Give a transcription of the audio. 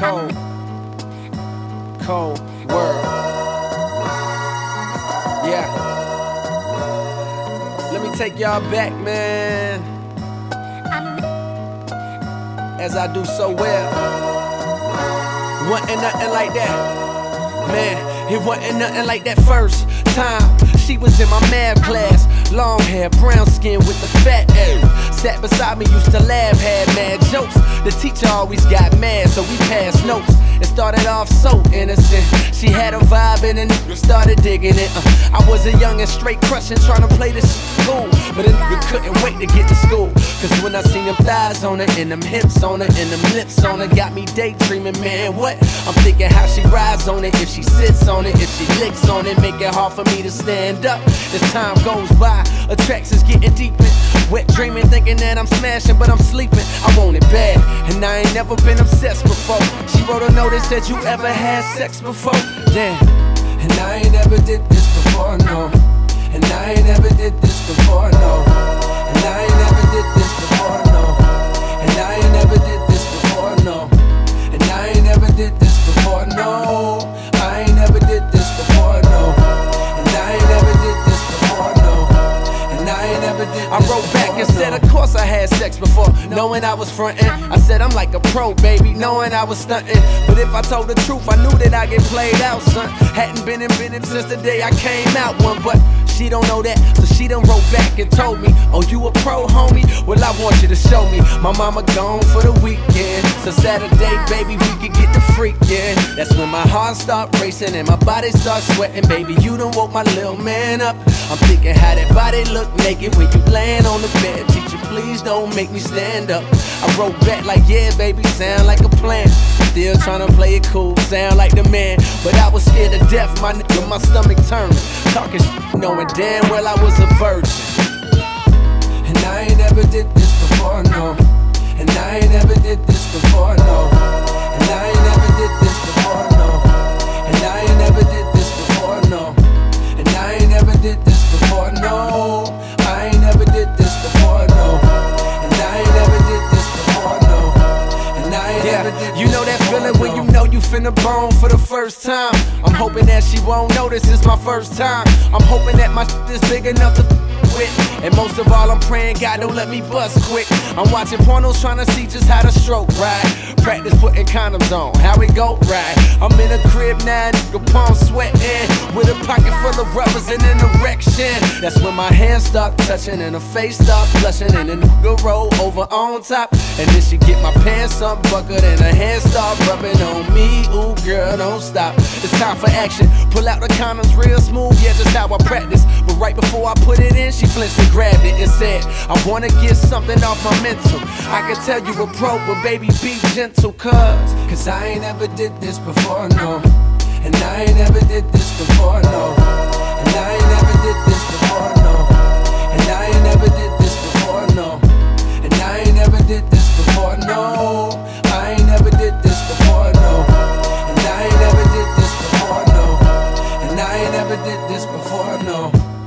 Cold, cold world. Yeah. Let me take y'all back, man. As I do so well. Wasn't nothing like that. Man, it wasn't nothing like that first time. She was in my math class. Long hair, brown skin with the fat ass. Sat beside me, used to laugh, had mad jokes. The teacher always got mad, so we passed notes. It started off so innocent. She had a vibe and then started digging it. Uh, I was a young and straight crushing, trying to play this cool. But a nigga couldn't wait to get to school. Cause when I seen them thighs on her, and them hips on her, and them lips on her, got me daydreaming, man. What? I'm thinking how she rides on it, if she sits on it, if she licks on it, make it hard for me to stand up. As time goes by, attractions getting deeper. Wet dreaming, thinking that I'm smashing, but I'm sleeping. I want it bad, I ain't never been obsessed before. She wrote a note that said, You ever had sex before? Damn. And I ain't never did knowing I was frontin'. I said, I'm like a pro, baby, knowing I was stuntin'. But if I told the truth, I knew that I get played out, son. Hadn't been in business since the day I came out one, but she don't know that, so she done wrote back and told me, Oh, you a pro, homie? Well, I want you to show me. My mama gone for the weekend, so Saturday, baby, we could get the freakin'. That's when my heart start racing and my body start sweating, baby. You done woke my little man up. I'm thinking how that body look naked when you laying on the bed. Teacher, please don't make me stand up. I wrote back like, yeah, baby, sound like a plan. Still tryna play it cool, sound like the man. But I was scared to death, my nigga, my stomach turned. Talking knowing damn well I was a virgin. And I ain't never did this before, no. And I ain't never did this before, you know bone for the first time. I'm hoping that she won't notice it's my first time. I'm hoping that my shit is big enough to with. And most of all, I'm praying God don't let me bust quick. I'm watching pornos trying to see just how to stroke right. Practice putting condoms on, how it go right. I'm in a crib now, nigga, palm sweating. With a pocket full of rubbers and an erection. That's when my hands start touching and her face start blushing. And the nigga roll over on top. And then she get my pants unbuckled and her hands start rubbing on me. Ooh, girl, don't stop. It's time for action. Pull out the condoms real smooth, yeah, just how I practice. But right before I put it in, then she flinched and grabbed it and said, I wanna get something off my mental. I can tell you a pro, but baby, be gentle, cuz. Cause I ain't ever did this before, no. And I ain't ever did this before, no. And I ain't ever did this before, no. And I ain't ever did this before, no. And I ain't ever did this before, no. I ain't ever did this before, no. And I ain't ever did this before, no. And I ain't ever did this before, no.